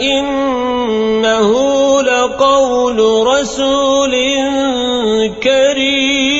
إنه لقول رسول كريم.